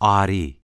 Ari.